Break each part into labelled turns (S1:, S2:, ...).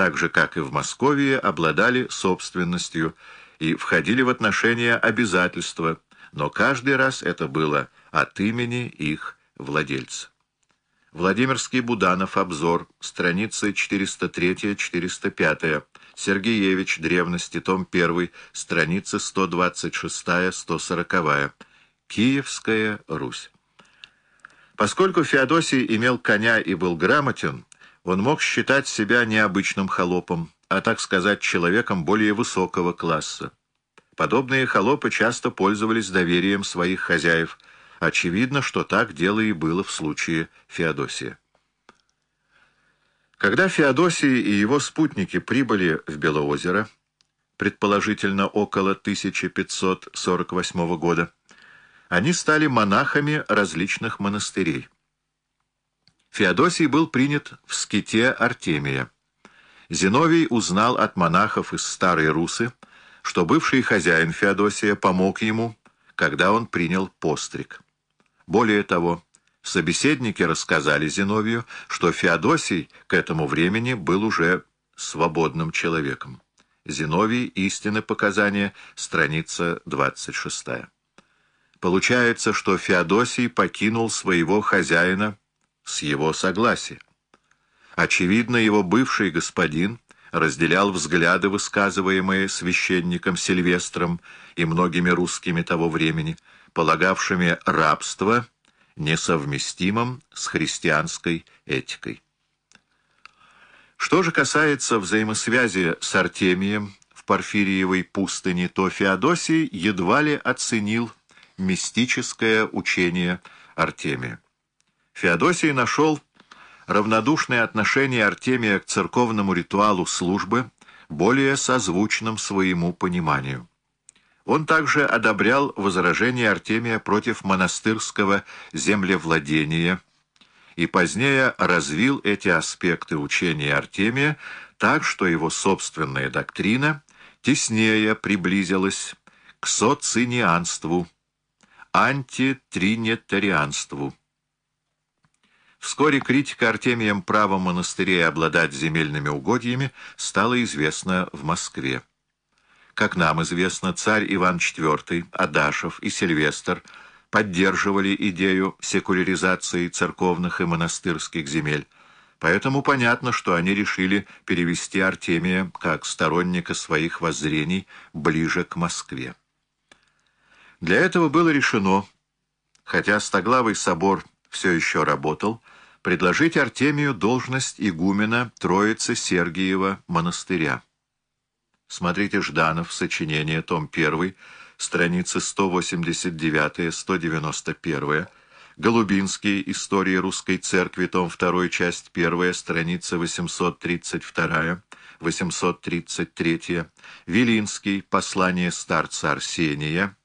S1: так же, как и в Москве, обладали собственностью и входили в отношения обязательства, но каждый раз это было от имени их владельца. Владимирский Буданов, обзор, страницы 403-405, Сергеевич, древности, том 1, страницы 126-140, Киевская Русь. Поскольку Феодосий имел коня и был грамотен, он мог считать себя необычным холопом, а, так сказать, человеком более высокого класса. Подобные холопы часто пользовались доверием своих хозяев – Очевидно, что так дело и было в случае Феодосия. Когда Феодосий и его спутники прибыли в Белоозеро, предположительно около 1548 года, они стали монахами различных монастырей. Феодосий был принят в ските Артемия. Зиновий узнал от монахов из Старой Русы, что бывший хозяин Феодосия помог ему, когда он принял постриг. Более того, собеседники рассказали Зиновию, что Феодосий к этому времени был уже свободным человеком. Зиновий, истины показания, страница 26. Получается, что Феодосий покинул своего хозяина с его согласия. Очевидно, его бывший господин разделял взгляды, высказываемые священником Сильвестром и многими русскими того времени, полагавшими рабство несовместимым с христианской этикой. Что же касается взаимосвязи с Артемием в Порфириевой пустыне, то Феодосий едва ли оценил мистическое учение Артемия. Феодосий нашел равнодушное отношение Артемия к церковному ритуалу службы более созвучным своему пониманию. Он также одобрял возражения Артемия против монастырского землевладения и позднее развил эти аспекты учения Артемия так, что его собственная доктрина теснее приблизилась к социнианству, антитринитарианству. Вскоре критика Артемием права монастырей обладать земельными угодьями стала известна в Москве. Как нам известно, царь Иван IV, Адашев и Сильвестр поддерживали идею секуляризации церковных и монастырских земель, поэтому понятно, что они решили перевести Артемия, как сторонника своих воззрений, ближе к Москве. Для этого было решено, хотя Стоглавый собор все еще работал, предложить Артемию должность игумена Троицы Сергиева монастыря. Смотрите Жданов, сочинение, том 1, страницы 189-191, Голубинский, История русской церкви, том 2, часть 1, страница 832-833, Вилинский, Послание старца Арсения,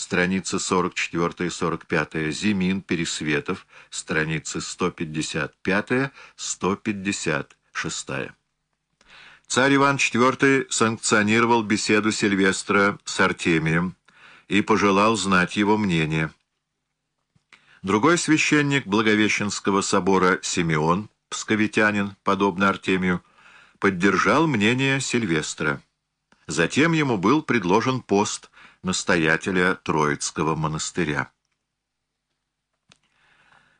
S1: страница 44-45, Зимин, Пересветов, страницы 155-156. Царь Иван IV санкционировал беседу Сильвестра с Артемием и пожелал знать его мнение. Другой священник Благовещенского собора Симеон, псковитянин, подобно Артемию, поддержал мнение Сильвестра. Затем ему был предложен пост настоятеля Троицкого монастыря.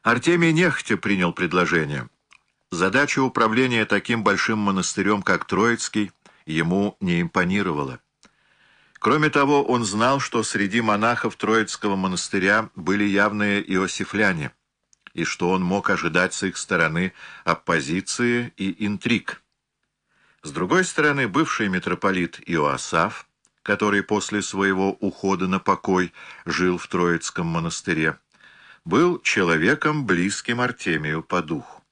S1: Артемий нехотя принял предложение — Задача управления таким большим монастырем, как Троицкий, ему не импонировала. Кроме того, он знал, что среди монахов Троицкого монастыря были явные иосифляне, и что он мог ожидать с их стороны оппозиции и интриг. С другой стороны, бывший митрополит Иоасаф, который после своего ухода на покой жил в Троицком монастыре, был человеком, близким Артемию по духу.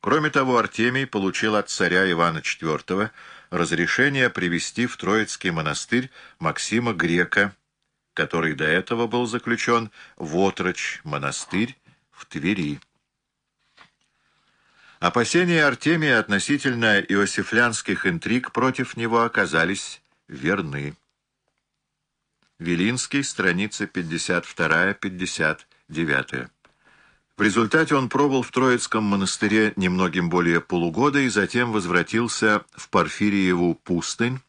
S1: Кроме того, Артемий получил от царя Ивана IV разрешение привести в Троицкий монастырь Максима Грека, который до этого был заключен в Отроч монастырь в Твери. Опасения Артемия относительно иосифлянских интриг против него оказались верны. Велинский, страница 52-59. В результате он пробыл в Троицком монастыре немногим более полугода и затем возвратился в Порфириеву пустынь,